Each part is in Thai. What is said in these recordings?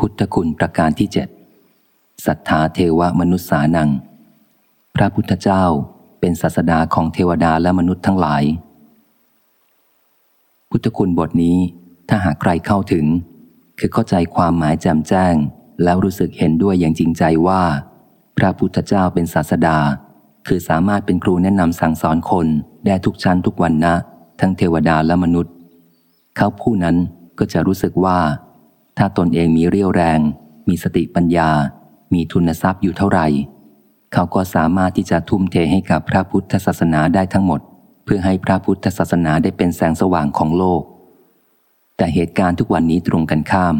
พุทธคุณประการที่เจ็ดศรัทธาเทวมนุษย์สานัง พระพุทธเจ้าเป็นศาสดาของเทวดาและมนุษย์ทั้งหลาย พุทธคุณบทนี้ถ้าหากใครเข้าถึง คือเข้าใจความหมายแจ่มแจ้ง แล้วรู้สึกเห็นด้วยอย่างจริงใจว่า พระพุทธเจ้าเป็นศาสดา คือสามารถเป็นครูแนะนำสั่งสอนคนได้ทุกชั้นทุกวันนะ ทั้งเทวดาและมนุษย์ เขาผู้นั้นก็จะรู้สึกว่า ถ้าตนเองมีเรี่ยวแรง มีสติปัญญา มีทุนทรัพย์อยู่เท่าไหร่ เขาก็สามารถที่จะทุ่มเทให้กับพระพุทธศาสนาได้ทั้งหมด เพื่อให้พระพุทธศาสนาได้เป็นแสงสว่างของโลก แต่เหตุการณ์ทุกวันนี้ตรงกันข้าม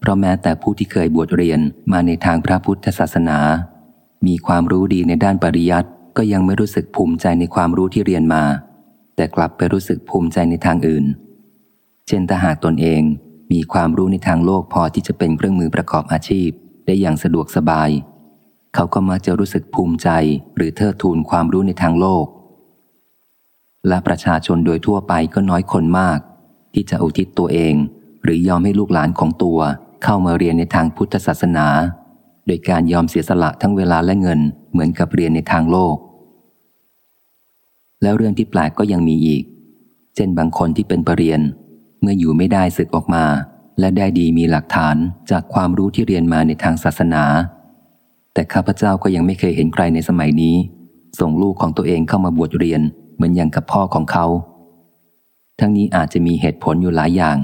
เพราะแม้แต่ผู้ที่เคยบวชเรียนมาในทางพระพุทธศาสนา มีความรู้ดีในด้านปริยัติก็ยังไม่รู้สึกภูมิใจในความรู้ที่เรียนมา แต่กลับไปรู้สึกภูมิใจในทางอื่น เช่นถ้าหากตนเอง มีความรู้ในทางโลกพอที่จะเป็นเครื่องมือประกอบอาชีพ ได้อย่างสะดวกสบาย เขาก็มักจะรู้สึกภูมิใจหรือเทิดทูนความรู้ในทางโลก และประชาชนโดยทั่วไปก็น้อยคนมาก ที่จะอุทิศตัวเอง หรือยอมให้ลูกหลานของตัวเข้ามาเรียนในทางพุทธศาสนา โดยการยอมเสียสละทั้งเวลาและเงินเหมือนกับเรียนในทางโลก แล้วเรื่องที่แปลกก็ยังมีอีก เช่นบางคนที่เป็นปรริญญา เมื่ออยู่ไม่ได้ศึกออกมา และได้ดีมีหลักฐานจากความรู้ที่เรียนมาในทางศาสนา แต่ข้าพเจ้าก็ยังไม่เคยเห็นใครในสมัยนี้ ส่งลูกของตัวเองเข้ามาบวชเรียนเหมือนอย่างกับพ่อของเขา ทั้งนี้อาจจะมีเหตุผลอยู่หลายอย่าง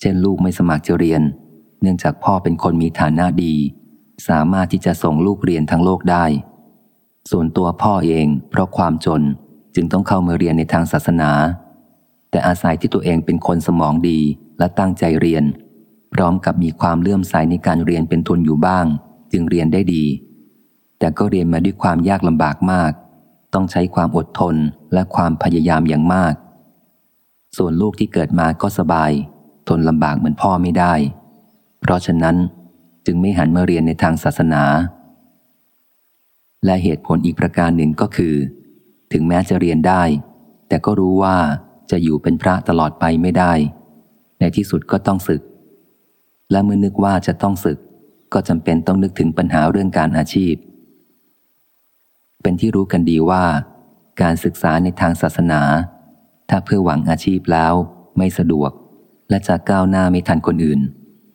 เช่นลูกไม่สมัครจะเรียน เนื่องจากพ่อเป็นคนมีฐานะดี สามารถที่จะส่งลูกเรียนทั้งโลกได้ ส่วนตัวพ่อเอง เพราะความจนจึงต้องเข้ามาเรียนในทางศาสนา แต่อาศัยที่ตัวเองเป็นคนสมองดีและตั้งใจเรียน พร้อมกับมีความเลื่อมใสในการเรียนเป็นทุนอยู่บ้าง จึงเรียนได้ดี แต่ก็เรียนมาด้วยความยากลำบากมาก ต้องใช้ความอดทนและความพยายามอย่างมาก ส่วนลูกที่เกิดมาก็สบาย ทนลำบากเหมือนพ่อไม่ได้ เพราะฉะนั้นจึงไม่หันมาเรียนในทางศาสนา และเหตุผลอีกประการหนึ่งก็คือ ถึงแม้จะเรียนได้ แต่ก็รู้ว่า จะอยู่เป็นพระตลอดไปไม่ได้ ในที่สุดก็ต้องศึก และเมื่อนึกว่าจะต้องศึก ก็จำเป็นต้องนึกถึงปัญหาเรื่องการอาชีพ เป็นที่รู้กันดีว่า การศึกษาในทางศาสนา ถ้าเพื่อหวังอาชีพแล้ว ไม่สะดวก และจะก้าวหน้าไม่ทันคนอื่น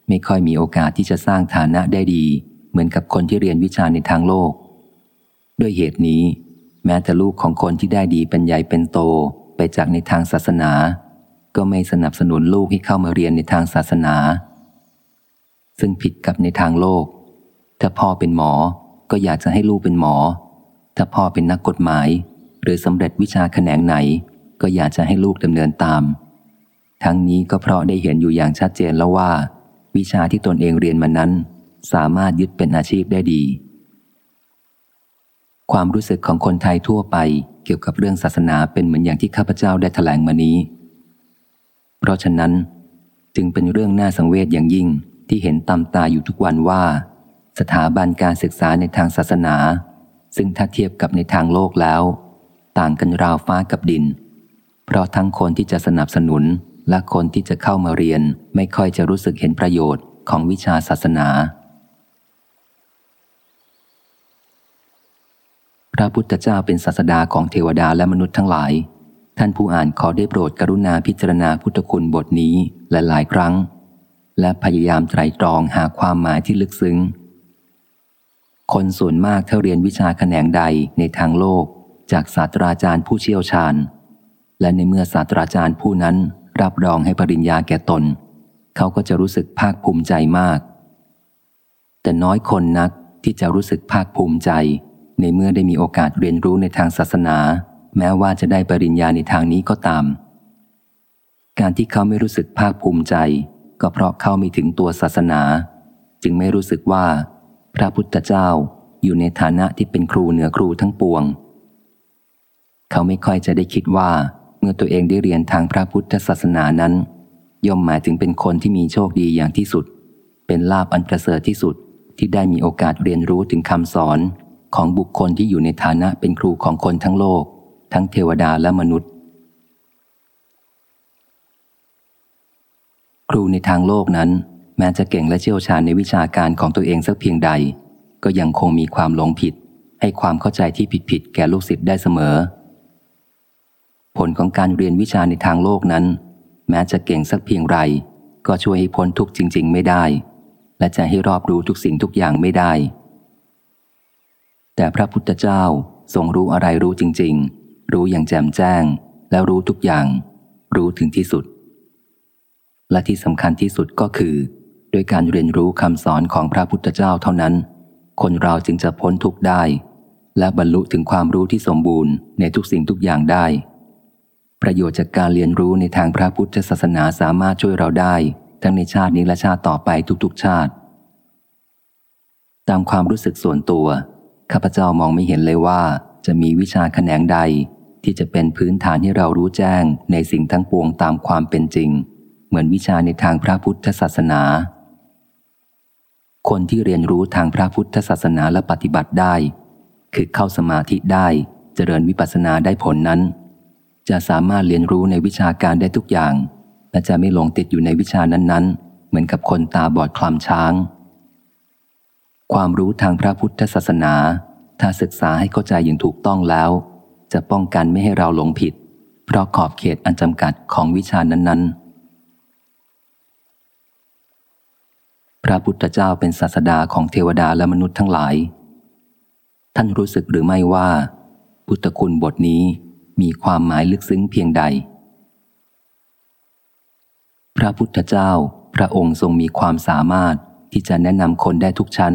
ไม่ค่อยมีโอกาสที่จะสร้างฐานะได้ดี เหมือนกับคนที่เรียนวิชาในทางโลก ด้วยเหตุนี้ แม้แต่ลูกของคนที่ได้ดีเป็นใหญ่เป็นโต ไปจากในทางศาสนา ก็ไม่สนับสนุนลูกให้เข้ามาเรียนในทางศาสนา ซึ่งผิดกับในทางโลก ถ้าพ่อเป็นหมอก็อยากจะให้ลูกเป็นหมอ ถ้าพ่อเป็นนักกฎหมาย หรือสำเร็จวิชาแขนงไหน ก็อยากจะให้ลูกดำเนินตาม ทั้งนี้ก็เพราะได้เห็นอยู่อย่างชัดเจนแล้วว่า วิชาที่ตนเองเรียนมานั้น สามารถยึดเป็นอาชีพได้ดีความรู้สึกของคนไทยทั่วไป เกี่ยวกับเรื่องศาสนาเป็นเหมือนอย่างที่ข้าพเจ้าได้ถแถลงมานี้ เพราะฉะนั้นจึงเป็นเรื่องน่าสังเวชอย่างยิ่งที่เห็นตามตาอยู่ทุกวันว่า สถาบันการศึกษาในทางศาสนา ซึ่งถ้าเทียบกับในทางโลกแล้ว ต่างกันราวฟ้ากับดิน เพราะทั้งคนที่จะสนับสนุนและคนที่จะเข้ามาเรียนไม่ค่อยจะรู้สึกเห็นประโยชน์ของวิชาศาสนา พระพุทธเจ้าเป็นศาสดาของเทวดาและมนุษย์ทั้งหลาย ท่านผู้อ่านขอได้โปรดกรุณาพิจารณาพุทธคุณบทนี้หลายๆครั้ง และพยายามไตรตรองหาความหมายที่ลึกซึ้ง คนส่วนมากถ้าเรียนวิชาแขนงใดในทางโลก จากศาสตราจารย์ผู้เชี่ยวชาญ และในเมื่อศาสตราจารย์ผู้นั้นรับรองให้ปริญญาแก่ตน เขาก็จะรู้สึกภาคภูมิใจมาก แต่น้อยคนนักที่จะรู้สึกภาคภูมิใจ ในเมื่อได้มีโอกาสเรียนรู้ในทางศาสนา แม้ว่าจะได้ปริญญาในทางนี้ก็ตาม การที่เขาไม่รู้สึกภาคภูมิใจ ก็เพราะเขาไม่ถึงตัวศาสนา จึงไม่รู้สึกว่า พระพุทธเจ้าอยู่ในฐานะที่เป็นครูเหนือครูทั้งปวง เขาไม่ค่อยจะได้คิดว่า เมื่อตัวเองได้เรียนทางพระพุทธศาสนานั้น ย่อมหมายถึงเป็นคนที่มีโชคดีอย่างที่สุด เป็นลาบอันประเสริฐที่สุดที่ได้มีโอกาสเรียนรู้ถึงคำสอน ของบุคคลที่อยู่ในฐานะเป็นครูของคนทั้งโลก ทั้งเทวดาและมนุษย์ ครูในทางโลกนั้น แม้จะเก่งและเชี่ยวชาญในวิชาการของตัวเองสักเพียงใด ก็ยังคงมีความหลงผิด ให้ความเข้าใจที่ผิดๆแก่ลูกศิษย์ได้เสมอ ผลของการเรียนวิชาในทางโลกนั้น แม้จะเก่งสักเพียงไร ก็ช่วยให้พ้นทุกข์จริง ๆ ไม่ได้ และจะให้รอบรู้ทุกสิ่งทุกอย่างไม่ได้ แต่พระพุทธเจ้าทรงรู้อะไรรู้จริง ๆ รู้อย่างแจ่มแจ้ง แล้วรู้ทุกอย่าง รู้ถึงที่สุด และที่สำคัญที่สุดก็คือโดยการเรียนรู้คำสอนของพระพุทธเจ้าเท่านั้น คนเราจึงจะพ้นทุกข์ได้ และบรรลุถึงความรู้ที่สมบูรณ์ในทุกสิ่งทุกอย่างได้ ประโยชน์จากการเรียนรู้ในทางพระพุทธศาสนาสามารถช่วยเราได้ ทั้งในชาตินี้และชาติต่อไปทุกๆชาติ ตามความรู้สึกส่วนตัว ข้าพเจ้ามองไม่เห็นเลยว่าจะมีวิชาแขนงใด ที่จะเป็นพื้นฐานให้เรารู้แจ้งในสิ่งทั้งปวงตามความเป็นจริง เหมือนวิชาในทางพระพุทธศาสนา คนที่เรียนรู้ทางพระพุทธศาสนาและปฏิบัติได้ คือเข้าสมาธิได้เจริญวิปัสสนาได้ผลนั้น จะสามารถเรียนรู้ในวิชาการได้ทุกอย่างและจะไม่หลงติดอยู่ในวิชานั้นๆ เหมือนกับคนตาบอดคลำช้าง ความรู้ทางพระพุทธศาสนา ถ้าศึกษาให้เข้าใจอย่างถูกต้องแล้ว จะป้องกันไม่ให้เราหลงผิด เพราะขอบเขตอันจำกัดของวิชานั้นๆ พระพุทธเจ้าเป็นศาสดาของเทวดาและมนุษย์ทั้งหลาย ท่านรู้สึกหรือไม่ว่า พุทธคุณบทนี้มีความหมายลึกซึ้งเพียงใด พระพุทธเจ้าพระองค์ทรงมีความสามารถที่จะแนะนำคนได้ทุกชั้น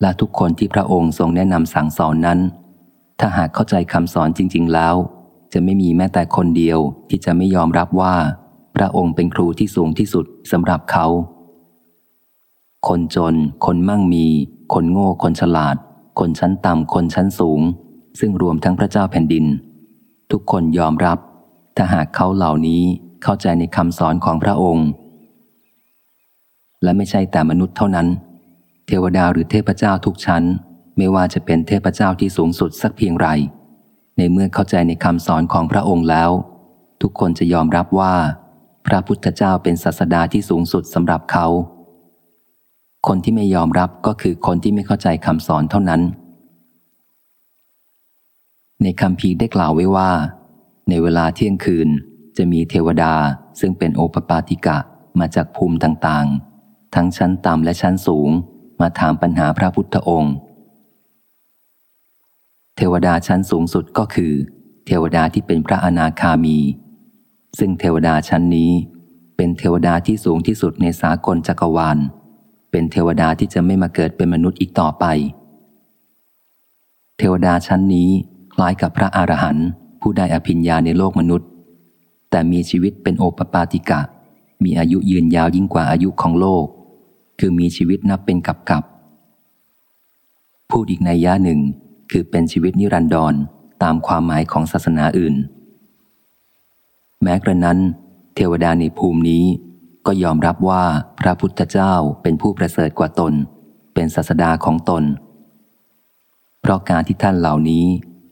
และทุกคนที่พระองค์ทรงแนะนำสั่งสอนนั้น ถ้าหากเข้าใจคำสอนจริง ๆ แล้ว จะไม่มีแม้แต่คนเดียวที่จะไม่ยอมรับว่า พระองค์เป็นครูที่สูงที่สุดสำหรับเขา คนจน คนมั่งมี คนโง่ คนฉลาด คนชั้นต่ำ คนชั้นสูง ซึ่งรวมทั้งพระเจ้าแผ่นดิน ทุกคนยอมรับ ถ้าหากเขาเหล่านี้เข้าใจในคำสอนของพระองค์ และไม่ใช่แต่มนุษย์เท่านั้น เทวดาหรือเทพเจ้าทุกชั้น ไม่ว่าจะเป็นเทพเจ้าที่สูงสุดสักเพียงไร ในเมื่อเข้าใจในคำสอนของพระองค์แล้ว ทุกคนจะยอมรับว่า พระพุทธเจ้าเป็นศาสดาที่สูงสุดสำหรับเขา คนที่ไม่ยอมรับก็คือคนที่ไม่เข้าใจคำสอนเท่านั้น ในคำพีได้กล่าวไว้ว่า ในเวลาเที่ยงคืนจะมีเทวดาซึ่งเป็นโอปปาติกะมาจากภูมิต่างๆ ทั้งชั้นต่ำและชั้นสูง มาถามปัญหาพระพุทธองค์ เทวดาชั้นสูงสุดก็คือ เทวดาที่เป็นพระอนาคามี ซึ่งเทวดาชั้นนี้เป็นเทวดาที่สูงที่สุดในสากลจักรวาล เป็นเทวดาที่จะไม่มาเกิดเป็นมนุษย์อีกต่อไป เทวดาชั้นนี้คล้ายกับพระอรหันต์ผู้ได้อภิญญาในโลกมนุษย์ แต่มีชีวิตเป็นโอปปาติกะ มีอายุยืนยาวยิ่งกว่าอายุของโลก คือมีชีวิตนับเป็นกับกับ พูดอีกในย่าหนึ่งคือเป็นชีวิตนิรันดรตามความหมายของศาสนาอื่น แม้กระนั้น เทวดาในภูมินี้ก็ยอมรับว่าพระพุทธเจ้าเป็นผู้ประเสริฐกว่าตน เป็นศาสดาของตน เพราะการที่ท่านเหล่านี้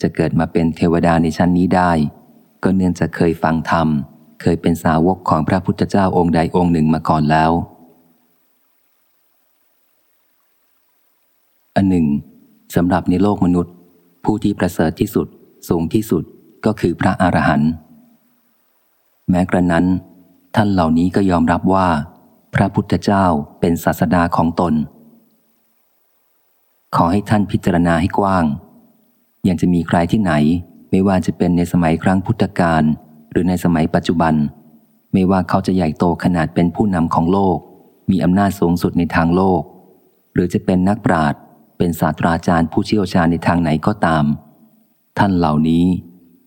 จะเกิดมาเป็นเทวดาในชั้นนี้ได้ ก็เนื่องจากเคยฟังธรรม เคยเป็นสาวกของพระพุทธเจ้าองค์ใดองค์หนึ่งมาก่อนแล้ว อันหนึ่งสำหรับในโลกมนุษย์ ผู้ที่ประเสริฐที่สุดสูงที่สุดก็คือพระอรหันต์แม้กระนั้น ท่านเหล่านี้ก็ยอมรับว่า พระพุทธเจ้าเป็นศาสดาของตน ขอให้ท่านพิจารณาให้กว้าง ยังจะมีใครที่ไหน ไม่ว่าจะเป็นในสมัยครั้งพุทธกาลหรือในสมัยปัจจุบัน ไม่ว่าเขาจะใหญ่โตขนาดเป็นผู้นำของโลก มีอำนาจสูงสุดในทางโลก หรือจะเป็นนักปราชญ์ เป็นศาสตราจารย์ผู้เชี่ยวชาญในทางไหนก็ตาม ท่านเหล่านี้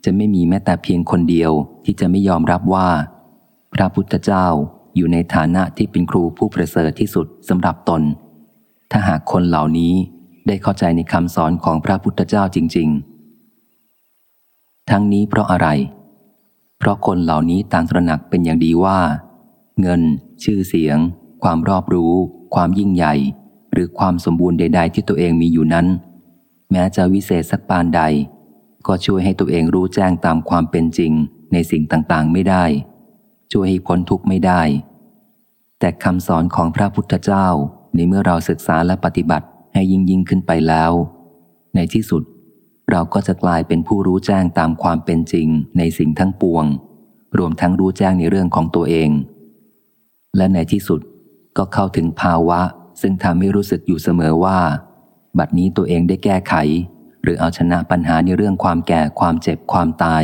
จะไม่มีแม้แต่เพียงคนเดียวที่จะไม่ยอมรับว่า พระพุทธเจ้าอยู่ในฐานะที่เป็นครูผู้ประเสริฐที่สุดสำหรับตน ถ้าหากคนเหล่านี้ได้เข้าใจในคำสอนของพระพุทธเจ้าจริง ๆ ทั้งนี้เพราะอะไร เพราะคนเหล่านี้ต่างตระหนักเป็นอย่างดีว่า เงิน ชื่อเสียง ความรอบรู้ ความยิ่งใหญ่ หรือความสมบูรณ์ใด ๆ ที่ตัวเองมีอยู่นั้น แม้จะวิเศษสักปานใด ก็ช่วยให้ตัวเองรู้แจ้งตามความเป็นจริงในสิ่งต่างๆ ไม่ได้ ช่วยให้พ้นทุกข์ไม่ได้ แต่คำสอนของพระพุทธเจ้าในเมื่อเราศึกษาและปฏิบัติให้ยิ่งยิ่งขึ้นไปแล้ว ในที่สุด เราก็จะกลายเป็นผู้รู้แจ้งตามความเป็นจริงในสิ่งทั้งปวง รวมทั้งรู้แจ้งในเรื่องของตัวเอง และในที่สุดก็เข้าถึงภาวะ ซึ่งทำให้รู้สึกอยู่เสมอว่า บัดนี้ตัวเองได้แก้ไข หรือเอาชนะปัญหาในเรื่องความแก่ความเจ็บความตาย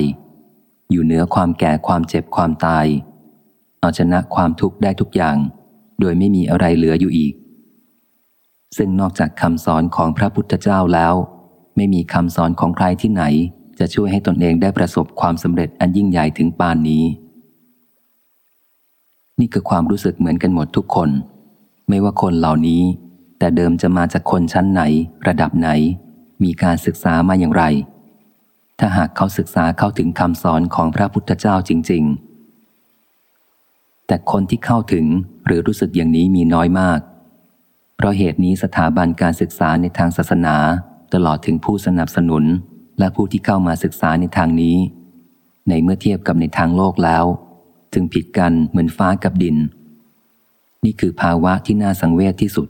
อยู่เหนือความแก่ความเจ็บความตาย เอาชนะความทุกข์ได้ทุกอย่าง โดยไม่มีอะไรเหลืออยู่อีก ซึ่งนอกจากคำสอนของพระพุทธเจ้าแล้ว ไม่มีคำสอนของใครที่ไหน จะช่วยให้ตนเองได้ประสบความสำเร็จอันยิ่งใหญ่ถึงปานนี้ นี่คือความรู้สึกเหมือนกันหมดทุกคน ไม่ว่าคนเหล่านี้ แต่เดิมจะมาจากคนชั้นไหน ระดับไหน มีการศึกษามาอย่างไร ถ้าหากเขาศึกษาเข้าถึงคำสอนของพระพุทธเจ้าจริง ๆ แต่คนที่เข้าถึงหรือรู้สึกอย่างนี้มีน้อยมาก เพราะเหตุนี้สถาบันการศึกษาในทางศาสนา ตลอดถึงผู้สนับสนุน และผู้ที่เข้ามาศึกษาในทางนี้ ในเมื่อเทียบกับในทางโลกแล้วถึงผิดกันเหมือนฟ้ากับดิน นี่คือภาวะที่น่าสังเวชที่สุด